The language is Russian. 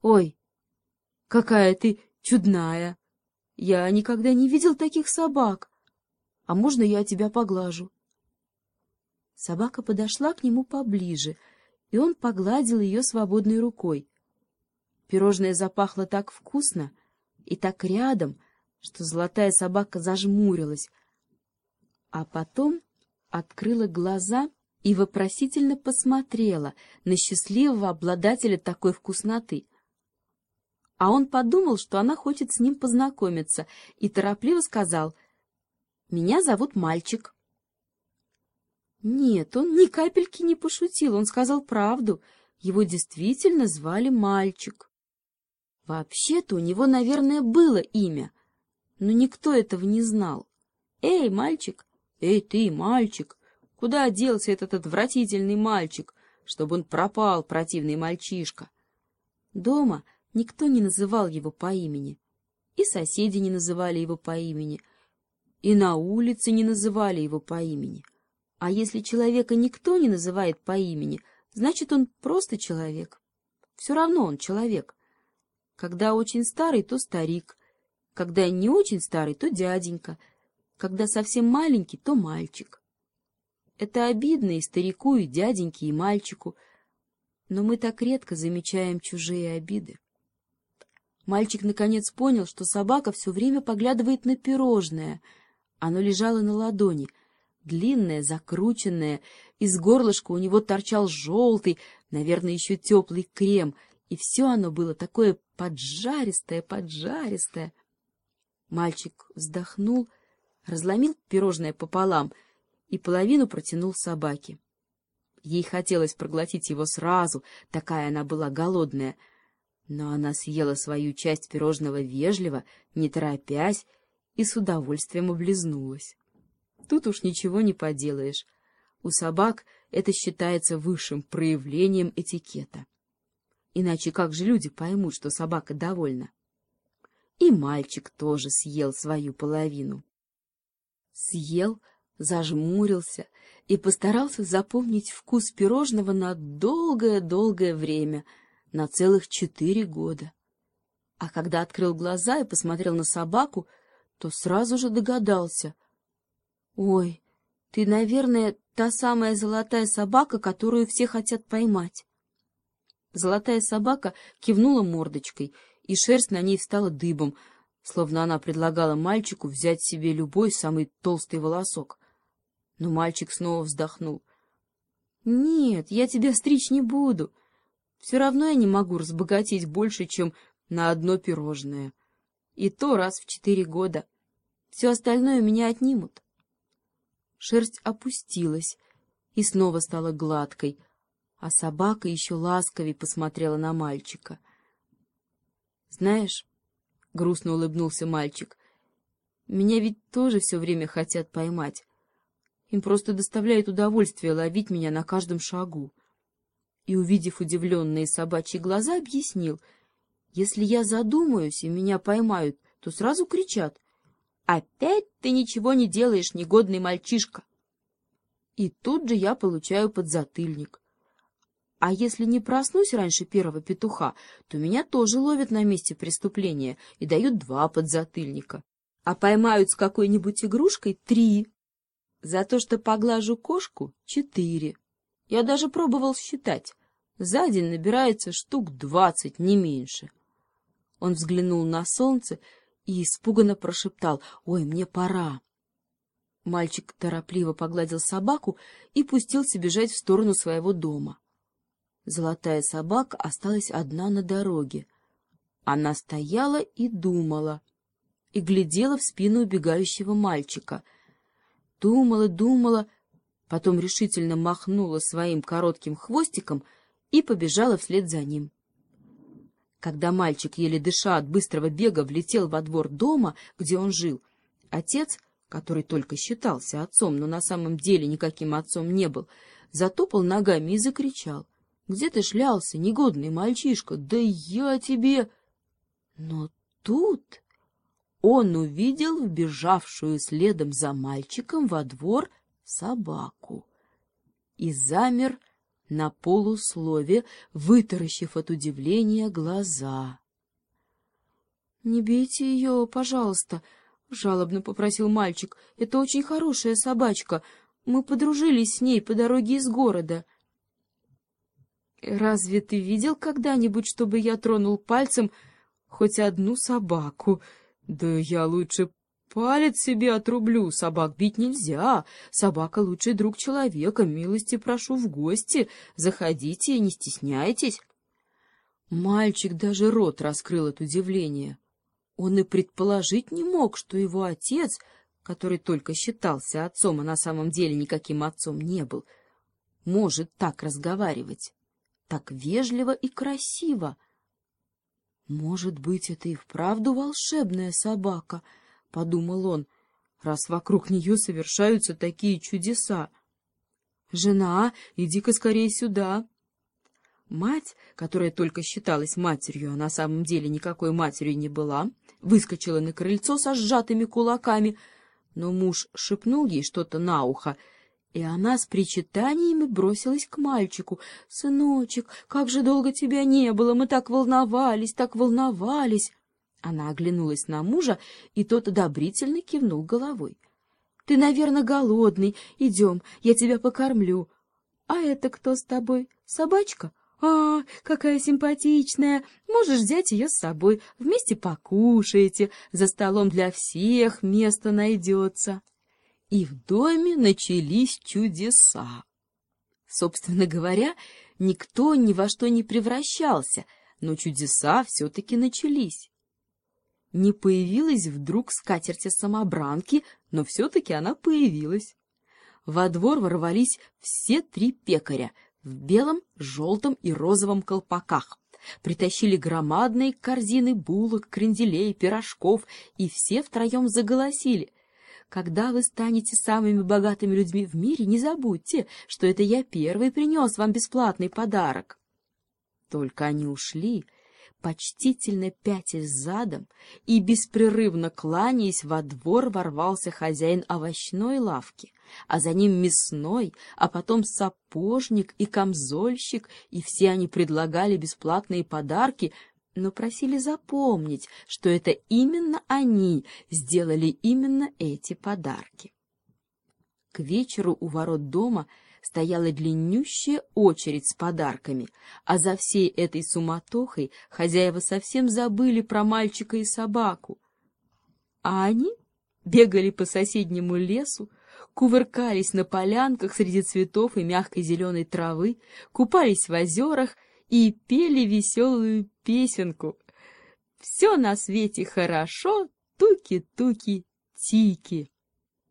— Ой, какая ты чудная! Я никогда не видел таких собак. А можно я тебя поглажу? Собака подошла к нему поближе, и он погладил ее свободной рукой. Пирожное запахло так вкусно и так рядом, что золотая собака зажмурилась, а потом открыла глаза и вопросительно посмотрела на счастливого обладателя такой вкусноты. А он подумал, что она хочет с ним познакомиться, и торопливо сказал, «Меня зовут Мальчик». Нет, он ни капельки не пошутил, он сказал правду. Его действительно звали Мальчик. Вообще-то у него, наверное, было имя, но никто этого не знал. «Эй, мальчик! Эй, ты, мальчик! Куда делся этот отвратительный мальчик, чтобы он пропал, противный мальчишка? Дома никто не называл его по имени, и соседи не называли его по имени, и на улице не называли его по имени. А если человека никто не называет по имени, значит, он просто человек. Все равно он человек. Когда очень старый, то старик. Когда не очень старый, то дяденька. Когда совсем маленький, то мальчик. Это обидно и старику, и дяденьке, и мальчику, но мы так редко замечаем чужие обиды. Мальчик наконец понял, что собака все время поглядывает на пирожное. Оно лежало на ладони, длинное, закрученное, из горлышка у него торчал желтый, наверное, еще теплый крем, и все оно было такое поджаристое, поджаристое. Мальчик вздохнул, разломил пирожное пополам — и половину протянул собаке. Ей хотелось проглотить его сразу, такая она была голодная, но она съела свою часть пирожного вежливо, не торопясь, и с удовольствием облизнулась. Тут уж ничего не поделаешь. У собак это считается высшим проявлением этикета. Иначе как же люди поймут, что собака довольна? И мальчик тоже съел свою половину. Съел, зажмурился и постарался запомнить вкус пирожного на долгое-долгое время, на целых четыре года. А когда открыл глаза и посмотрел на собаку, то сразу же догадался. — Ой, ты, наверное, та самая золотая собака, которую все хотят поймать. Золотая собака кивнула мордочкой, и шерсть на ней встала дыбом, словно она предлагала мальчику взять себе любой самый толстый волосок. Но мальчик снова вздохнул. — Нет, я тебя стричь не буду. Все равно я не могу разбогатеть больше, чем на одно пирожное. И то раз в четыре года. Все остальное меня отнимут. Шерсть опустилась и снова стала гладкой, а собака еще ласковее посмотрела на мальчика. — Знаешь, — грустно улыбнулся мальчик, — меня ведь тоже все время хотят поймать. Им просто доставляет удовольствие ловить меня на каждом шагу. И, увидев удивленные собачьи глаза, объяснил, если я задумаюсь и меня поймают, то сразу кричат «Опять ты ничего не делаешь, негодный мальчишка!» И тут же я получаю подзатыльник. А если не проснусь раньше первого петуха, то меня тоже ловят на месте преступления и дают два подзатыльника. А поймают с какой-нибудь игрушкой — три. За то, что поглажу кошку — четыре. Я даже пробовал считать. За день набирается штук двадцать, не меньше. Он взглянул на солнце и испуганно прошептал «Ой, мне пора». Мальчик торопливо погладил собаку и пустился бежать в сторону своего дома. Золотая собака осталась одна на дороге. Она стояла и думала, и глядела в спину убегающего мальчика — Думала, думала, потом решительно махнула своим коротким хвостиком и побежала вслед за ним. Когда мальчик, еле дыша от быстрого бега, влетел во двор дома, где он жил, отец, который только считался отцом, но на самом деле никаким отцом не был, затопал ногами и закричал. — Где ты шлялся, негодный мальчишка? Да я тебе... Но тут он увидел вбежавшую следом за мальчиком во двор собаку и замер на полуслове, вытаращив от удивления глаза. — Не бейте ее, пожалуйста, — жалобно попросил мальчик. — Это очень хорошая собачка. Мы подружились с ней по дороге из города. — Разве ты видел когда-нибудь, чтобы я тронул пальцем хоть одну собаку? Да я лучше Палец себе отрублю, собак бить нельзя. Собака — лучший друг человека. Милости прошу в гости. Заходите, не стесняйтесь. Мальчик даже рот раскрыл от удивления. Он и предположить не мог, что его отец, который только считался отцом, а на самом деле никаким отцом не был, может так разговаривать, так вежливо и красиво. Может быть, это и вправду волшебная собака —— подумал он, — раз вокруг нее совершаются такие чудеса. «Жена, иди-ка скорее сюда!» Мать, которая только считалась матерью, а на самом деле никакой матерью не была, выскочила на крыльцо со сжатыми кулаками, но муж шепнул ей что-то на ухо, и она с причитаниями бросилась к мальчику. «Сыночек, как же долго тебя не было! Мы так волновались, так волновались!» Она оглянулась на мужа, и тот одобрительно кивнул головой. — Ты, наверное, голодный. Идем, я тебя покормлю. — А это кто с тобой? Собачка? А, какая симпатичная. Можешь взять ее с собой. Вместе покушаете. За столом для всех место найдется. И в доме начались чудеса. Собственно говоря, никто ни во что не превращался, но чудеса все-таки начались не появилась вдруг скатерти-самобранки, но все-таки она появилась. Во двор ворвались все три пекаря в белом, желтом и розовом колпаках. Притащили громадные корзины булок, кренделей, пирожков, и все втроем заголосили. «Когда вы станете самыми богатыми людьми в мире, не забудьте, что это я первый принес вам бесплатный подарок». Только они ушли, — почтительно пятясь задом и беспрерывно кланяясь во двор ворвался хозяин овощной лавки, а за ним мясной, а потом сапожник и камзольщик, и все они предлагали бесплатные подарки, но просили запомнить, что это именно они сделали именно эти подарки. К вечеру у ворот дома — стояла длиннющая очередь с подарками, а за всей этой суматохой хозяева совсем забыли про мальчика и собаку. А они бегали по соседнему лесу, кувыркались на полянках среди цветов и мягкой зеленой травы, купались в озерах и пели веселую песенку. «Все на свете хорошо, туки-туки, тики».